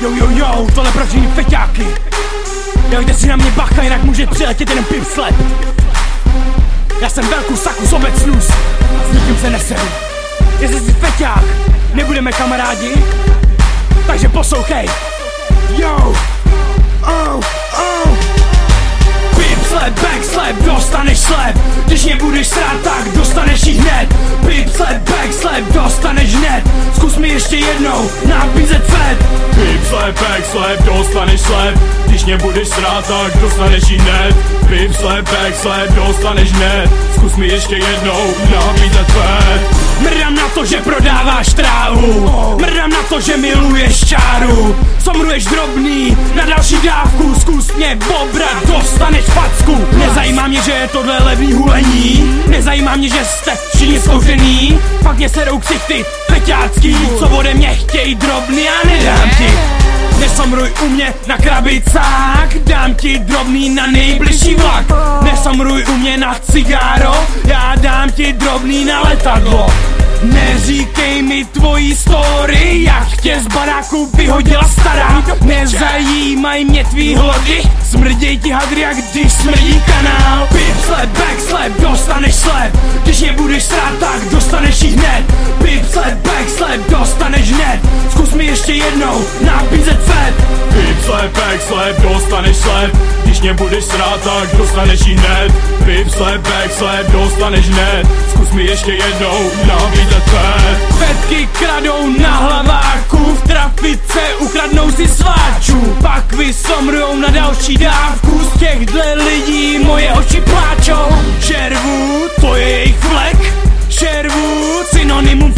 Jo, jo, jo, tohle všechny feťáky. Dejte si na mě bacha, jinak může přiletět jeden pip slep Já jsem velkou saku sobec snus A s nikým se neseru Jestli jsi feťák, nebudeme kamarádi. Takže poslouchej ještě jednou nabízet fed Pip slep, back slep, dostaneš slep. Když mě budeš srát, tak dostaneš jí hned Pip slep, back slep, dostaneš hned Zkus mi ještě jednou nabízet že miluješ čáru. Somruješ drobný na další dávku. Zkus mě bobrat, dostaneš facku. Nezajímá mě, že je tohle levný hulení. Nezajímá mě, že jste všichni zkouřený Pak mě serou ksichty peťácký Co ode mě chtějí drobný a nedám ti. Nesomruj u mě na krabicák. Dám ti drobný na nejbližší vlak. Nesomruj u mě na cigáro. Já dám ti drobný na letadlo. Neříkej mi tvojí story baráku vyhodila stará. Nezajímaj mě tvý hlody Smrděj ti hadry jak když smrdí kanál. Pip slep, back slep, dostaneš slep Když mě budeš srát, tak dostaneš jí hned. Pip slep, back slep, dostaneš hned. Zkus mi ještě jednou nabízet fed slep, back slep, dostaneš slep. Když mě budeš srát, tak dostaneš jí hned. Pip slep, back slep, dostaneš hned. Zkus mi ještě jednou nabízet fed Fetky kradou na hlaváku V trafice ukradnou si sváčů. Pak vysomrujou na další dávku. Z těchhle lidí moje oči pláčou. Sherwood, to je jejich vlek. Sherwood, synonymum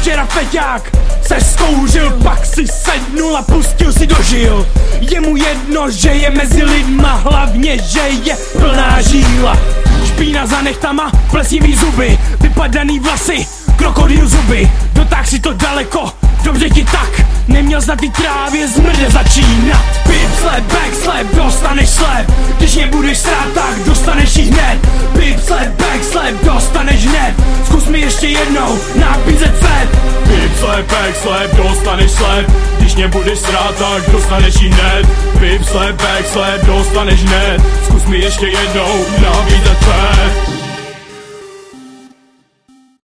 Včera feťák se zkouřil, pak si sednul a pustil si dožil Je mu jedno, že je mezi lidma, hlavně, že je plná žíla. Špína za nechtama, plesnivý zuby, vypadaný vlasy, krokodýl zuby. Dotáh si to daleko, dobře ti tak. Neměl na ty trávě zmrde začínat. Pip slep, back slep, dostaneš slep. Když mě budeš srát, tak dostaneš jí hned. Pip slep, back slep, dostaneš hned. Zkus mi ještě jednou nabízet Pip slep, dostaneš slep. Když mě budeš srát, tak dostaneš jí hned. Pip slep, back slep, dostaneš hned. Zkus mi ještě jednou nabízet fed